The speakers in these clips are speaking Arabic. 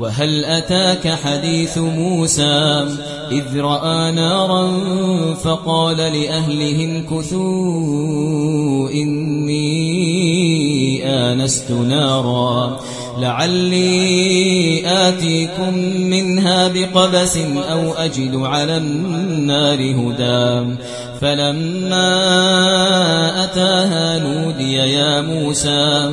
وهل أتاك حديث موسى إذ رأى نارا فقال لأهلهم كثوا إني آنست نارا لعلي آتيكم منها بقبس أو أجد على النار هدى فلما أتاها نودي يا موسى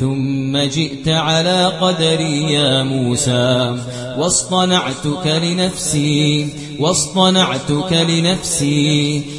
ثم جئت على قدري يا موسى. واصطنعتك لنفسي واصطنعتك لنفسي.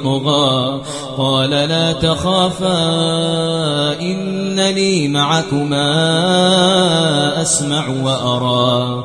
يطغى قال لا تخافا إنني معكما أسمع وأرى.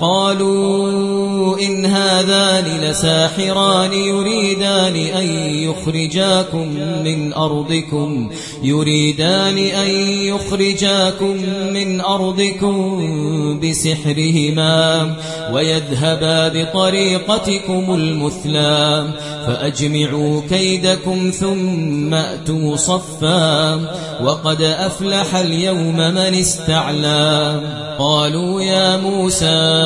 قالوا إن هذان لساحران يريدان أن يخرجاكم من أرضكم يريدان أن يخرجاكم من أرضكم بسحرهما ويذهبا بطريقتكم المثلى فأجمعوا كيدكم ثم أتوا صفا وقد أفلح اليوم من استعلى. قالوا يا موسى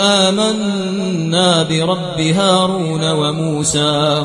آمنا برب هارون وموسى.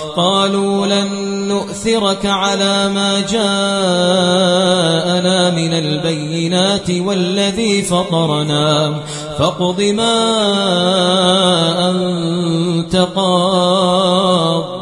قالوا لن نؤثرك على ما جاءنا من البينات والذي فطرنا. فاقض ما أنت قاض.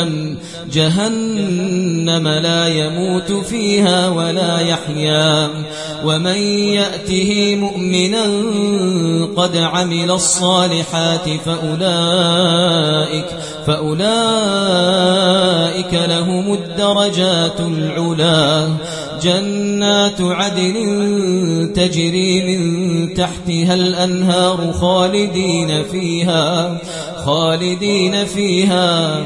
جهنم. لا يموت فيها ولا يحيا. ومن يأته مؤمنا قد عمل الصالحات فأولئك فأولئك لهم الدرجات العلا. جنات عدن تجري من تحتها الأنهار خالدين فيها خالدين فيها.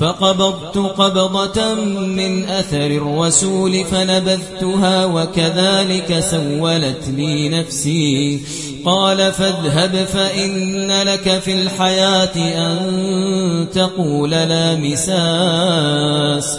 فقبضت قبضة من أثر الرسول فنبذتها وكذلك سولت لي نفسي. قال فاذهب فإن لك في الحياة أن تقول لا مساس.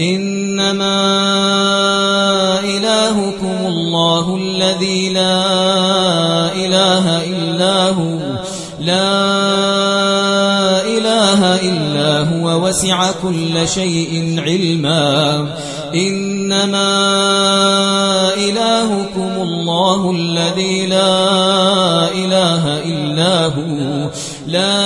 إنما إلهكم الله الذي لا إله إلا هو. لا إله إلا هو. وسع كل شيء علما. إنما إلهكم الله الذي لا إله إلا هو. لا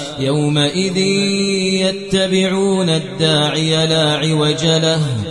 يومئذ يتبعون الداعي لا عوج له.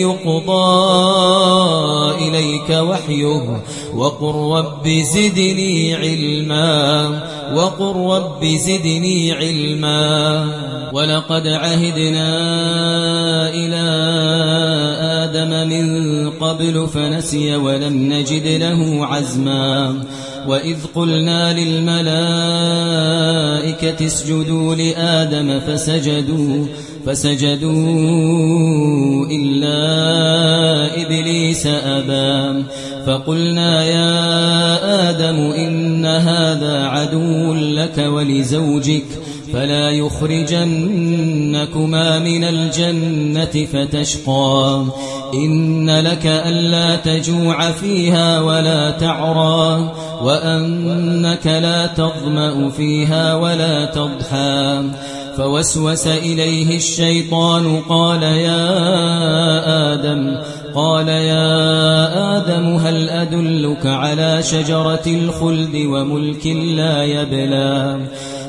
يقضى إليك وحيه وقل رب زدني علما وقل رب زدني علما. ولقد عهدنا إلى آدم من قبل فنسي ولم نجد له عزما. وإذ قلنا للملائكة اسجدوا لآدم فسجدوا فسجدوا إلا إبليس أبى. فقلنا يا آدم إن هذا عدو لك ولزوجك فلا يخرجنكما من الجنة فتشقى. إن لك ألا تجوع فيها ولا تعرى وأنك لا تظمأ فيها ولا تضحى. فوسوس إليه الشيطان قال يا آدم قال يا آدم هل أدلك على شجرة الخلد وملك لا يبلى؟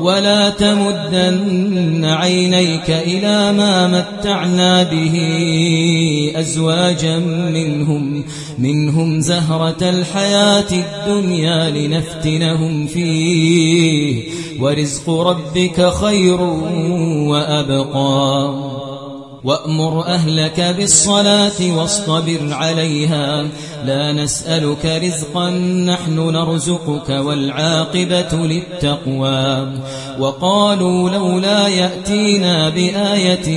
ولا تمدن عينيك إلى ما متعنا به أزواجا منهم منهم زهرة الحياة الدنيا لنفتنهم فيه ورزق ربك خير وأبقى. وأمر أهلك بالصلاة واصطبر عليها. لا نسألك رزقا نحن نرزقك والعاقبة للتقوى. وقالوا لولا يأتينا بآية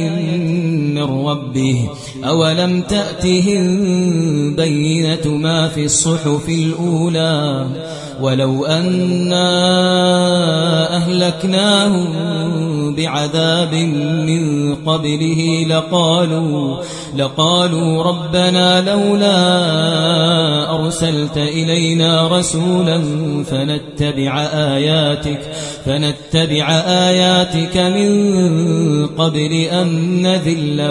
من ربه أولم تأتهم بينة ما في الصحف الأولى ولو أنا أهلكناهم بعذاب من قبله لقالوا لقالوا ربنا لولا أرسلت إلينا رسولا فنتبع آياتك فنتبع آياتك من قبل أن نذل